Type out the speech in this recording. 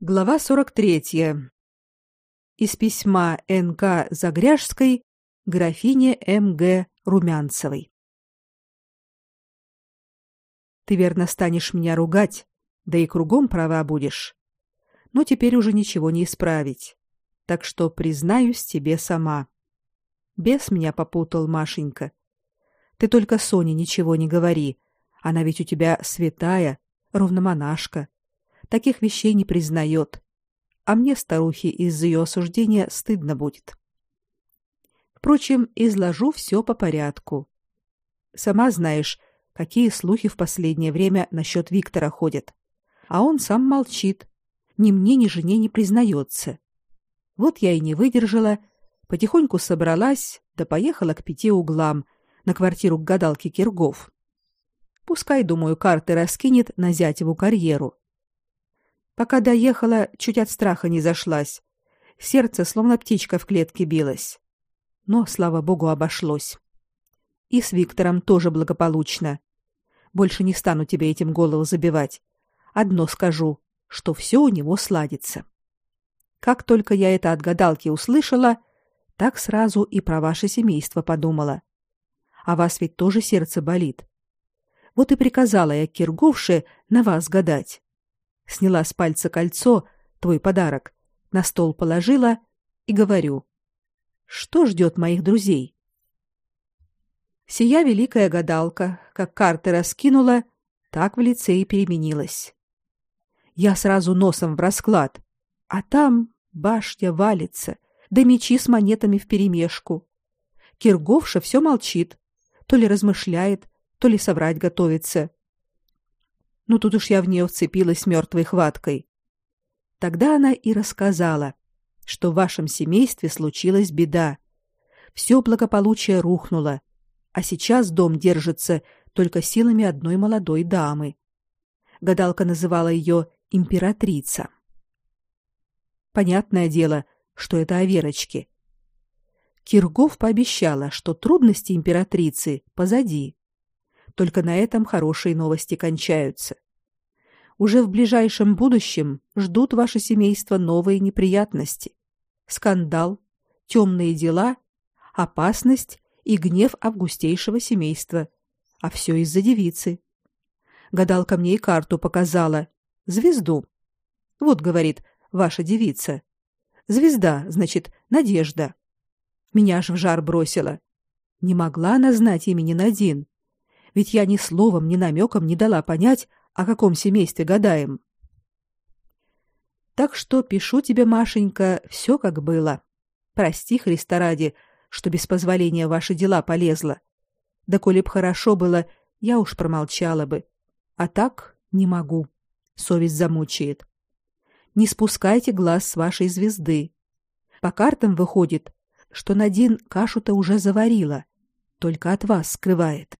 Глава 43. Из письма Н.К. Загряжской графине М.Г. Румянцевой. Ты верно станешь меня ругать, да и кругом права будешь. Но теперь уже ничего не исправить. Так что признаюсь тебе сама. Бес меня попутал, Машенька. Ты только Соне ничего не говори. Она ведь у тебя святая, ровно монашка таких вещей не признает. А мне, старухе, из-за ее осуждения стыдно будет. Впрочем, изложу все по порядку. Сама знаешь, какие слухи в последнее время насчет Виктора ходят. А он сам молчит. Ни мне, ни жене не признается. Вот я и не выдержала, потихоньку собралась, да поехала к пяти углам, на квартиру к гадалке Киргов. Пускай, думаю, карты раскинет на зятеву карьеру. Пока доехала, чуть от страха не зашлась. Сердце словно птичка в клетке билось. Но, слава богу, обошлось. И с Виктором тоже благополучно. Больше не стану тебе этим голову забивать. Одно скажу, что все у него сладится. Как только я это от гадалки услышала, так сразу и про ваше семейство подумала. А вас ведь тоже сердце болит. Вот и приказала я Кирговше на вас гадать сняла с пальца кольцо, твой подарок, на стол положила и говорю: "Что ждет моих друзей?" Сия великая гадалка, как карты раскинула, так в лице и переменилась. Я сразу носом в расклад, а там башня валится, да мечи с монетами вперемешку. Кирговша все молчит, то ли размышляет, то ли соврать готовится. Ну тут уж я в нее вцепилась мертвой хваткой. Тогда она и рассказала, что в вашем семействе случилась беда. Все благополучие рухнуло, а сейчас дом держится только силами одной молодой дамы. Гадалка называла ее императрица. Понятное дело, что это о Верочке. Киргов пообещала, что трудности императрицы позади. Только на этом хорошие новости кончаются. Уже в ближайшем будущем ждут ваше семейство новые неприятности. Скандал, темные дела, опасность и гнев августейшего семейства. А все из-за девицы. Гадалка мне и карту показала. Звезду. Вот, говорит, ваша девица. Звезда, значит, Надежда. Меня аж в жар бросила. Не могла она знать имени Надин ведь я ни словом, ни намеком не дала понять, о каком семействе гадаем. Так что пишу тебе, Машенька, все как было. Прости, Христа ради, что без позволения ваши дела полезла. Да коли б хорошо было, я уж промолчала бы. А так не могу. Совесть замучает. Не спускайте глаз с вашей звезды. По картам выходит, что Надин кашу-то уже заварила, только от вас скрывает.